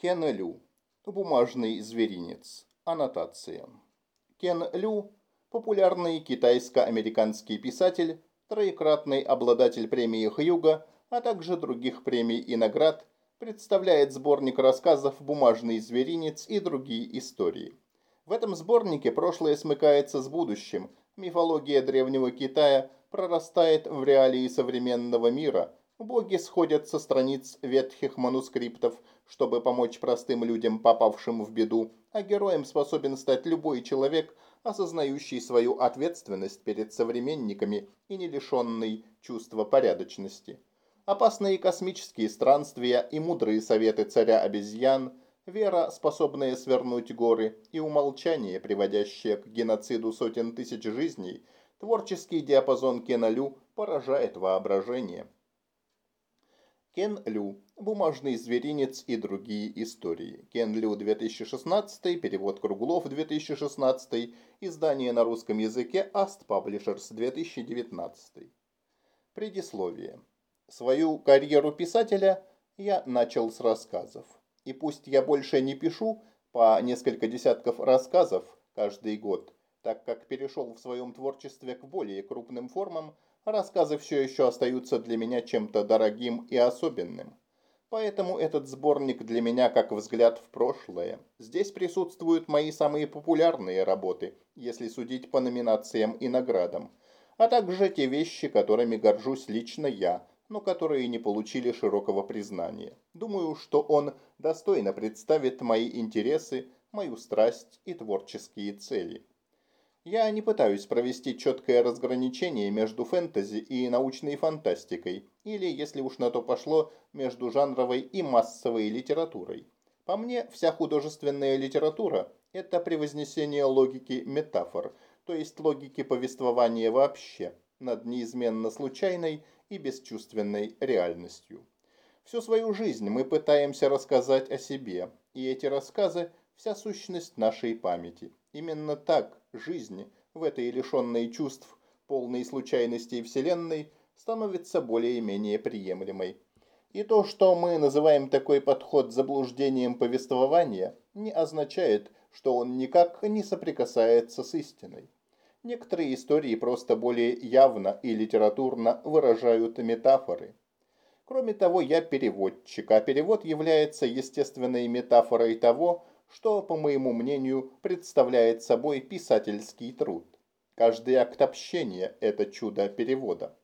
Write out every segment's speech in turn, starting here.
Кен Лю. Бумажный зверинец. Аннотация. Кен Лю – популярный китайско-американский писатель, троекратный обладатель премии Хьюга, а также других премий и наград, представляет сборник рассказов «Бумажный зверинец» и другие истории. В этом сборнике прошлое смыкается с будущим, мифология древнего Китая прорастает в реалии современного мира, боги сходят со страниц ветхих манускриптов, чтобы помочь простым людям, попавшим в беду, а героем способен стать любой человек, осознающий свою ответственность перед современниками и не лишенный чувства порядочности. Опасные космические странствия и мудрые советы царя обезьян, вера, способная свернуть горы, и умолчание, приводящее к геноциду сотен тысяч жизней, творческий диапазон Кена Лю поражает воображение. Кен Лю. Бумажный зверинец и другие истории. Кен Лю 2016, перевод Круглов 2016, издание на русском языке Ast Publishers 2019. Предисловие. Свою карьеру писателя я начал с рассказов. И пусть я больше не пишу по несколько десятков рассказов каждый год, так как перешел в своем творчестве к более крупным формам, рассказы все еще остаются для меня чем-то дорогим и особенным. Поэтому этот сборник для меня как взгляд в прошлое. Здесь присутствуют мои самые популярные работы, если судить по номинациям и наградам, а также те вещи, которыми горжусь лично я, но которые не получили широкого признания. Думаю, что он достойно представит мои интересы, мою страсть и творческие цели. Я не пытаюсь провести четкое разграничение между фэнтези и научной фантастикой, или, если уж на то пошло, между жанровой и массовой литературой. По мне, вся художественная литература – это превознесение логики метафор, то есть логики повествования вообще, над неизменно случайной и бесчувственной реальностью. Всю свою жизнь мы пытаемся рассказать о себе, и эти рассказы – вся сущность нашей памяти. Именно так жизнь в этой лишенной чувств, полной случайностей Вселенной, становится более-менее приемлемой. И то, что мы называем такой подход заблуждением повествования, не означает, что он никак не соприкасается с истиной. Некоторые истории просто более явно и литературно выражают метафоры. Кроме того, я переводчик, а перевод является естественной метафорой того, что, по моему мнению, представляет собой писательский труд. Каждый акт общения – это чудо перевода.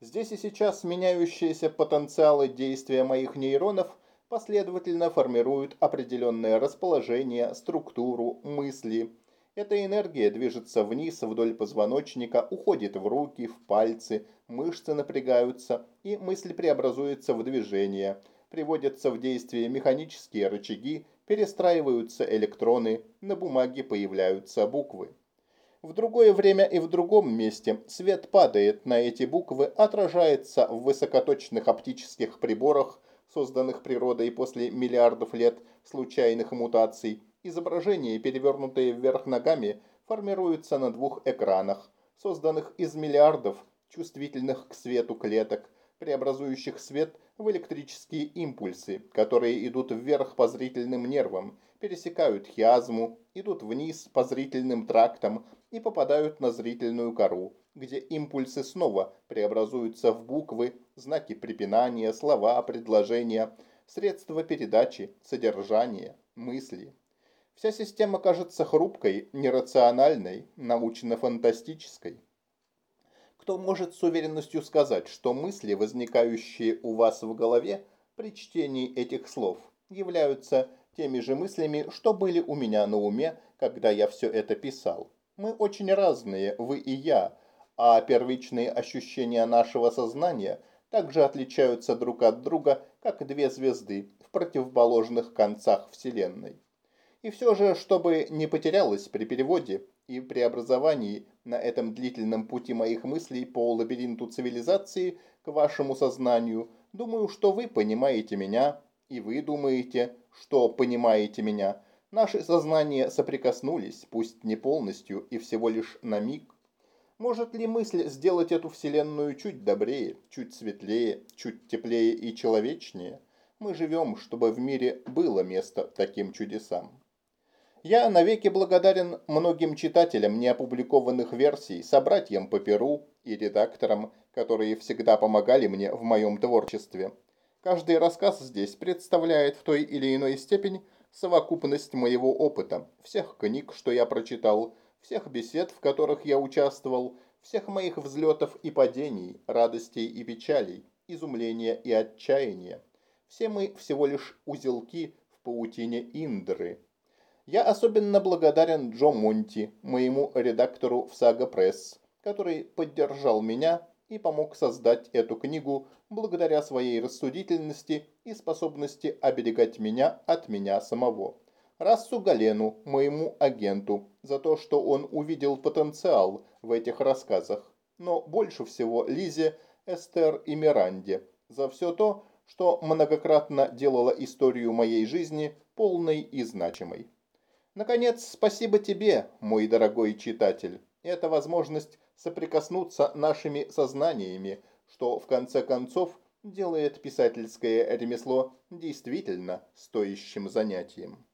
Здесь и сейчас меняющиеся потенциалы действия моих нейронов последовательно формируют определенное расположение, структуру, мысли. Эта энергия движется вниз вдоль позвоночника, уходит в руки, в пальцы, мышцы напрягаются, и мысль преобразуется в движение, приводятся в действие механические рычаги, перестраиваются электроны, на бумаге появляются буквы. В другое время и в другом месте свет падает на эти буквы, отражается в высокоточных оптических приборах, созданных природой после миллиардов лет случайных мутаций. Изображение, перевернутое вверх ногами, формируется на двух экранах, созданных из миллиардов чувствительных к свету клеток, преобразующих свет в электрические импульсы, которые идут вверх по зрительным нервам, пересекают хиазму, идут вниз по зрительным трактам и попадают на зрительную кору, где импульсы снова преобразуются в буквы, знаки препинания, слова, предложения, средства передачи, содержания, мысли. Вся система кажется хрупкой, нерациональной, научно-фантастической. Кто может с уверенностью сказать, что мысли, возникающие у вас в голове при чтении этих слов, являются теми же мыслями, что были у меня на уме, когда я все это писал? Мы очень разные, вы и я, а первичные ощущения нашего сознания также отличаются друг от друга, как две звезды в противоположных концах Вселенной. И все же, чтобы не потерялось при переводе и преобразовании на этом длительном пути моих мыслей по лабиринту цивилизации к вашему сознанию, думаю, что вы понимаете меня, и вы думаете, что понимаете меня. Наши сознания соприкоснулись, пусть не полностью и всего лишь на миг. Может ли мысль сделать эту вселенную чуть добрее, чуть светлее, чуть теплее и человечнее? Мы живем, чтобы в мире было место таким чудесам. Я навеки благодарен многим читателям неопубликованных версий, собратьям по перу и редакторам, которые всегда помогали мне в моем творчестве. Каждый рассказ здесь представляет в той или иной степени совокупность моего опыта, всех книг, что я прочитал, всех бесед, в которых я участвовал, всех моих взлетов и падений, радостей и печалей, изумления и отчаяния. Все мы всего лишь узелки в паутине Индры. Я особенно благодарен Джо Монти, моему редактору в Сага Пресс, который поддержал меня и помог создать эту книгу благодаря своей рассудительности и способности оберегать меня от меня самого. Рассу Галену, моему агенту, за то, что он увидел потенциал в этих рассказах, но больше всего Лизе, Эстер и Миранде за все то, что многократно делало историю моей жизни полной и значимой. Наконец, спасибо тебе, мой дорогой читатель. Это возможность соприкоснуться нашими сознаниями, что в конце концов делает писательское ремесло действительно стоящим занятием.